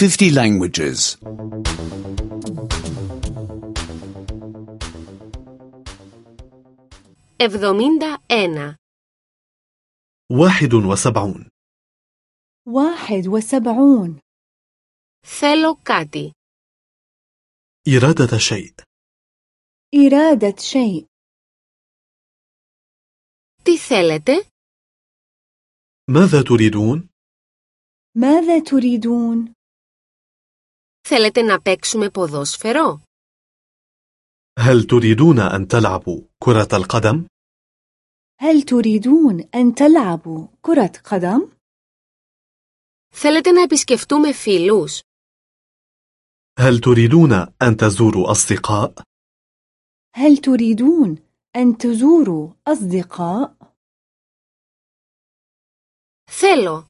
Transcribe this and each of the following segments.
50 languages. 71 واحد وسبعون واحد وسبعون Θέλω κάτι. إرادة شيء إرادة شيء Τι θέλετε? ماذا تريدون؟ ماذا تريدون؟ Θέλετε να παίξουμε ποδόσφαιρο? هل تريدون أن تلعبوا كرة القدم؟ هل تريدون أن تلعبوا كرة قدم؟ Θέλετε να επισκεφτούμε φίλους? هل تريدون أن تزوروا أصدقاء؟ هل تريدون أن تزوروا أصدقاء؟ Θέλω.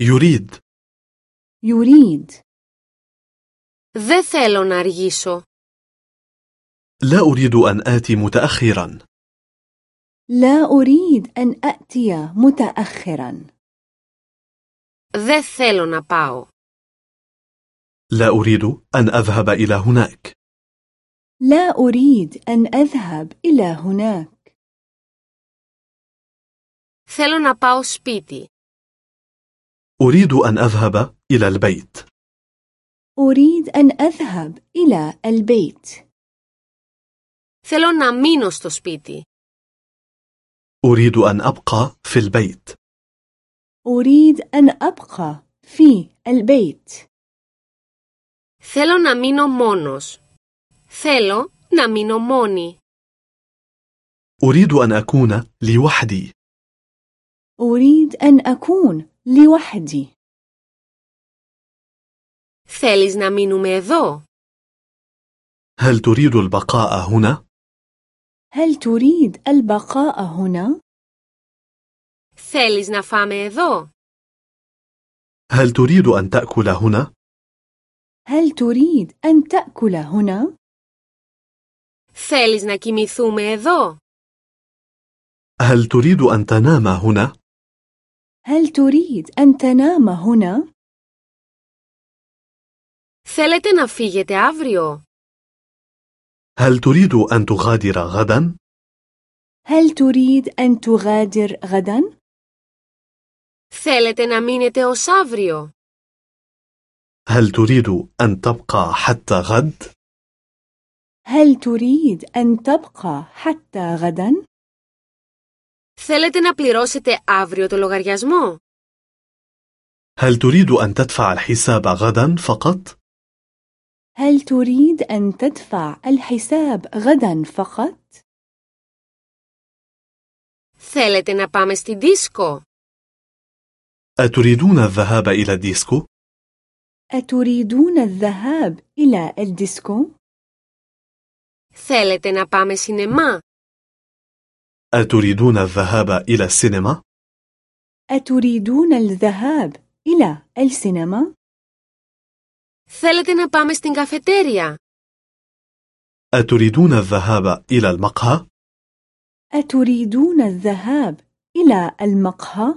يريد يريد Δεν θέλω να αργήσω. لا أريد أن آتي متأخرا لا أريد أن أأتي متأخرا Δεν θέλω να πάω. لا أريد أن أذهب إلى هناك لا أريد أن أذهب إلى هناك Θέλω να πάω σπίτι. أريد أن أذهب إلى البيت أريد أن أذهب إلى البيت Θέλω να μείνω στο σπίτι. أريد أن أبقى في البيت أريد أن أبقى في البيت Θέλω να μείνω μόνος. Θέλω να μείνω μόνη. أريد أن أكون لوحدي أريد أن أكون لوحدي Θέλεις να μείνουμε εδώ? هل تريد البقاء هنا؟ هل تريد البقاء هنا؟ Θέλεις να φάμε εδώ? هل تريد أن تأكل هنا؟ هل تريد أن تأكل هنا؟ Θέλεις να κοιμηθούμε εδώ? هل تريد أن تنام هنا؟ هل تريد أن تنام هنا؟ Θέλετε να φύγετε αύριο? هل تريد أن تغادر غدا؟ هل تريد أن تغادر غدا؟ Θέλετε να μείνετε ως αύριο? هل تريد أن تبقى حتى غد؟ هل تريد أن تبقى حتى غدا؟ Θέλετε να πληρώσετε αύριο το λογαριασμό? هل تريد أن تدفع الحساب غدا فقط؟ هل تريد أن تدفع الحساب غدا فقط؟ Θέλετε να πάμε στη δίσκο? أتريدون الذهاب إلى الديسكو؟ أتريدون الذهاب إلى الديسكو؟ Θέλετε να πάμε σινεμά? أتريدون الذهاب إلى السينما؟ أتريدون الذهاب إلى السينما؟ Θέλετε να πάμε στην καφετέρια? أتريدون الذهاب إلى المقهى؟ أتريدون الذهاب إلى المقهى؟